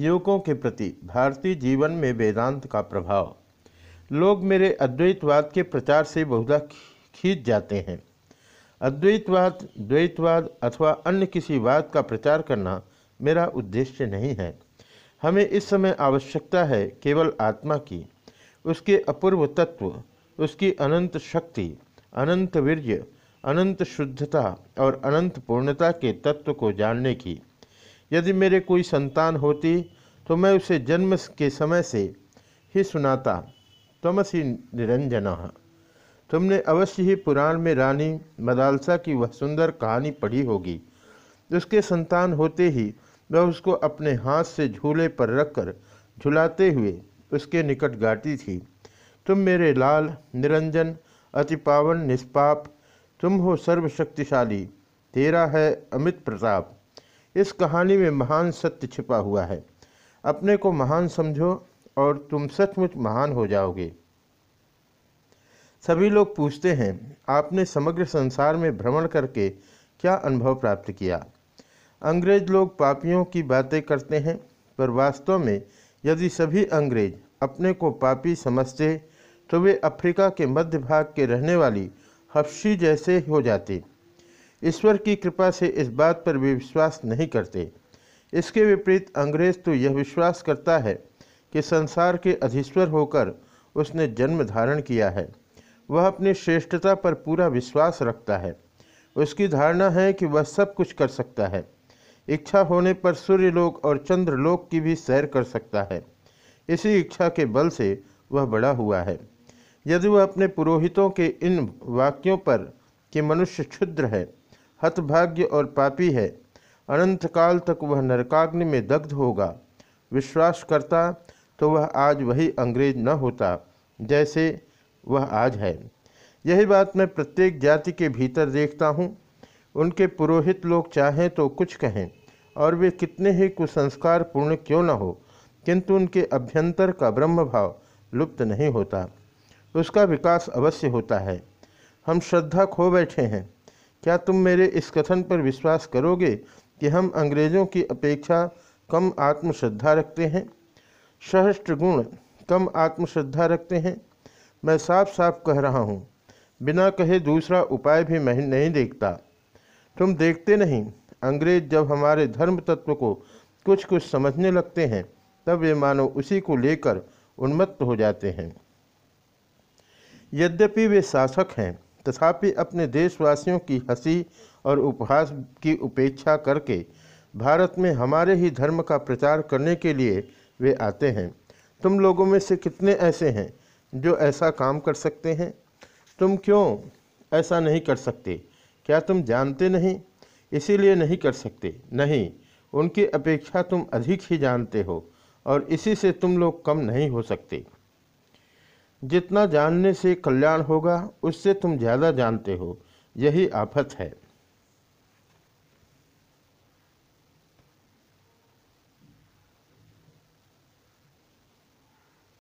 युवकों के प्रति भारतीय जीवन में वेदांत का प्रभाव। लोग मेरे अद्वैतवाद के प्रचार से बहुधा खींच जाते हैं। अद्वैतवाद, द्वैतवाद अथवा अन्य किसी वाद का प्रचार करना मेरा उद्देश्य नहीं है। हमें इस समय आवश्यकता है केवल आत्मा की। उसके अपूर्व तत्व, उसकी अनंत शक्ति, अनंत वीर्य, अनंत शुद्धता और अनंत पूर्णता के तत्व को जानने की। यदि मेरे कोई संतान होती तो मैं उसे जन्म के समय से ही सुनाता। तमसी निरंजना। तुमने अवश्य ही पुराण में रानी मदालसा की वह सुंदर कहानी पढ़ी होगी। उसके संतान होते ही वह उसको अपने हाथ से झूले पर रखकर झुलाते हुए उसके निकट गाती थी। तुम मेरे लाल, निरंजन, अति पावन, निष्पाप, तुम हो सर्वशक्तिशाली, तेरा है अमित प्रताप। इस कहानी में महान सत्य छिपा हुआ है। अपने को महान समझो और तुम सचमुच महान हो जाओगे। सभी लोग पूछते हैं, आपने समग्र संसार में भ्रमण करके क्या अनुभव प्राप्त किया? अंग्रेज़ लोग पापियों की बातें करते हैं, पर वास्तव में यदि सभी अंग्रेज़ अपने को पापी समझते तो वे अफ्रीका के मध्य भाग के रहने वाली हफ्शी जैसे हो जाते। ईश्वर की कृपा से इस बात पर वे विश्वास नहीं करते। इसके विपरीत अंग्रेज़ तो यह विश्वास करता है कि संसार के अधीश्वर होकर उसने जन्म धारण किया है। वह अपनी श्रेष्ठता पर पूरा विश्वास रखता है। उसकी धारणा है कि वह सब कुछ कर सकता है। इच्छा होने पर सूर्यलोक और चंद्रलोक की भी सैर कर सकता है। इसी इच्छा के बल से वह बड़ा हुआ है। यदि वह अपने पुरोहितों के इन वाक्यों पर कि मनुष्य क्षुद्र है हतभाग्य और पापी है। अनंत काल तक वह नरकाग्नि में दग्ध होगा। विश्वास करता तो वह आज वही अंग्रेज़ न होता, जैसे वह आज है। यही बात मैं प्रत्येक जाति के भीतर देखता हूँ। उनके पुरोहित लोग चाहें तो कुछ कहें, और वे कितने ही कुसंस्कार पूर्ण क्यों न हो, किंतु उनके अभ्यंतर का ब्रह्म भाव लुप्त नहीं होता। उसका विकास अवश्य होता है। हम श्रद्धा खो बैठे हैं। क्या तुम मेरे इस कथन पर विश्वास करोगे कि हम अंग्रेज़ों की अपेक्षा कम आत्मश्रद्धा रखते हैं? सहस्त्र गुण कम आत्मश्रद्धा रखते हैं। मैं साफ़ साफ़ कह रहा हूँ, बिना कहे दूसरा उपाय भी मैं नहीं देखता। तुम देखते नहीं, अंग्रेज़ जब हमारे धर्म तत्व को कुछ कुछ समझने लगते हैं, तब वे मानो उसी को लेकर उन्मत्त हो जाते हैं। यद्यपि वे शासक हैं तथापि अपने देशवासियों की हँसी और उपहास की उपेक्षा करके भारत में हमारे ही धर्म का प्रचार करने के लिए वे आते हैं। तुम लोगों में से कितने ऐसे हैं जो ऐसा काम कर सकते हैं? तुम क्यों ऐसा नहीं कर सकते? क्या तुम जानते नहीं? इसीलिए नहीं कर सकते। नहीं, उनकी अपेक्षा तुम अधिक ही जानते हो और इसी से तुम लोग कम नहीं हो सकते। जितना जानने से कल्याण होगा उससे तुम ज़्यादा जानते हो। यही आफत है।